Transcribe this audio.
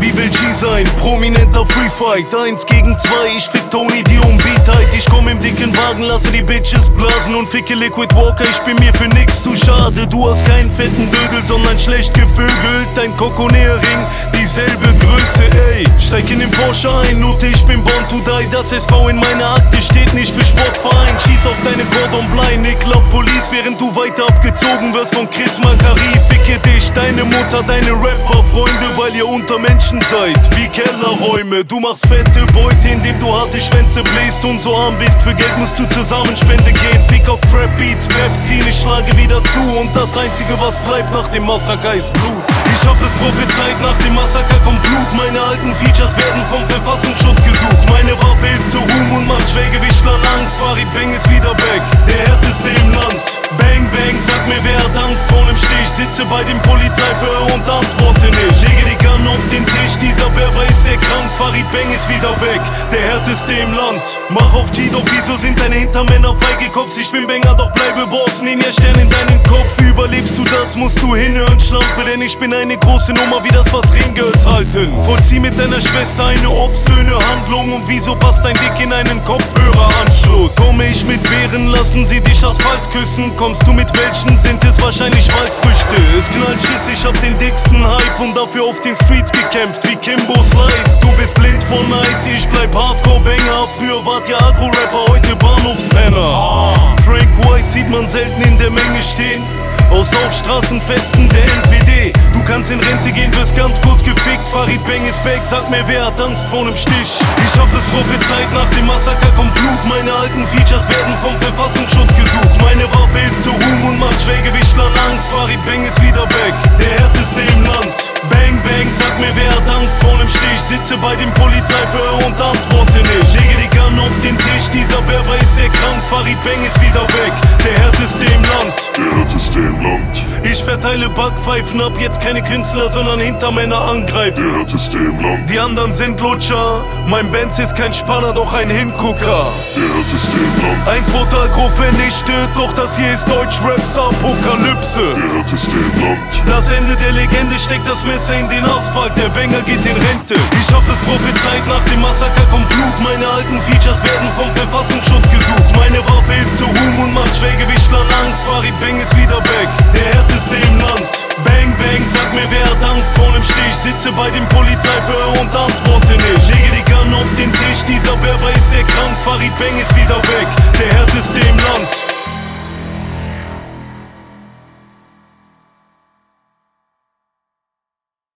Wie will G sein? Prominenter Free Fight. Eins gegen zwei, ich fick Tony, die um Beatheit. Ich komm im dicken Wagen, lasse die Bitches blasen und ficke Liquid Walker. Ich bin mir für nix zu schade. Du hast keinen fetten Dödel, sondern schlecht gevögelt. Dein Kokonea-Ring, dieselbe Größe, Steig in den Porsche ein, Note, ich bin born to die. Das SV in meiner Akte steht nicht für Sportverein. Schieß auf deine Cordon Bleu, Nick glaub Police, während du weiter abgezogen wirst von Chris Macari. Ficke dich, deine Mutter, deine Rapper-Freunde, weil ihr unter Menschen seid. Wie Kellerräume, du machst fette Beute, indem du harte Schwänze bläst und so arm bist. Für Geld musst du zusammen Spende gehen. Fick auf Trap Beats, Pep ziehen, ich schlage wieder zu. Und das einzige, was bleibt nach dem Massaker ist Blut. Ich hab es prophezeit, nach dem Massaker kommt Blut. Meine alten Features werden vom Verfassungsschutz gesucht. Meine Waffe hilft zu Ruhm und macht Schwergewichtlern Angst. Farid Bang ist wieder back, der härteste im Land. Bang, bang, sag mir, wer hat Angst vor nem Stich? Sitze bei dem Polizeiverhör und antworte nicht. Lege die Gun auf den Tisch, dieser Berber ist sehr krank. Farid Bang ist wieder back, der härteste im Land. Mach auf G, doch wieso sind deine Hintermänner freigekopft? Ich bin Banger, doch bleibe Boss. Ninja Stern in deinem Kopf, überlebst du das, musst du hinhören, Schlampe. Denn ich bin eine große Nummer, wie das, was Ringgirls halten. Vollzieh mit deiner Schwester eine obszöne Handlung. Und wieso passt dein Dick in einen Kopfhöreranschluss? Komme ich mit Bären, lassen sie dich Asphalt küssen. Kommst du mit welchen, sind es wahrscheinlich Waldfrüchte. Es knallt Schiss, ich hab den dicksten Hype und dafür auf den Streets gekämpft, wie Kimbo Slice. Du bist blind vor Neid, ich bleib Hardcore-Banger. Früher wart ihr Agro-Rapper, heute Bahnhofspenner. Frank White sieht man selten in der Menge stehen. Aus Aufstraßenfesten der NPD. Du kannst in Rente gehen, wirst ganz kurz gefickt. Farid Bang ist back, sag mir, wer hat Angst vor nem Stich? Ich hab es prophezeit, nach dem Massaker kommt Blut. Meine alten Features werden vom Verfassungsschutz Sitze bei dem Polizeiverhör und antworte nicht. Lege die Gun auf den Tisch, dieser Berber ist sehr krank. Farid Bang ist wieder Der härteste im Land, Ich verteile Backpfeifen ab, jetzt keine Künstler, sondern Hintermänner angreifen. der härteste im Land, Die anderen sind Lutscher, mein Benz ist kein Spanner, doch ein Hingucker. der härteste im Land, Eins wurde aggro vernichtet, doch das hier ist Deutschraps Apokalypse. der härteste im Land, Das Ende der Legende steckt das Messer in den Asphalt, der Banger geht in Rente. Ich hab es prophezeit, nach dem Massaker kommt Blut. Meine alten Features werden vom Verfassungsschutz ist wieder back, der härteste im Land. Bang, bang, sag mir, wer hat Angst vor nem Stich? Sitze bei dem Polizeiverhör und antworte nicht. Lege die Gun auf den Tisch, dieser Berber ist sehr krank. Farid Bang ist wieder back, der härteste im Land.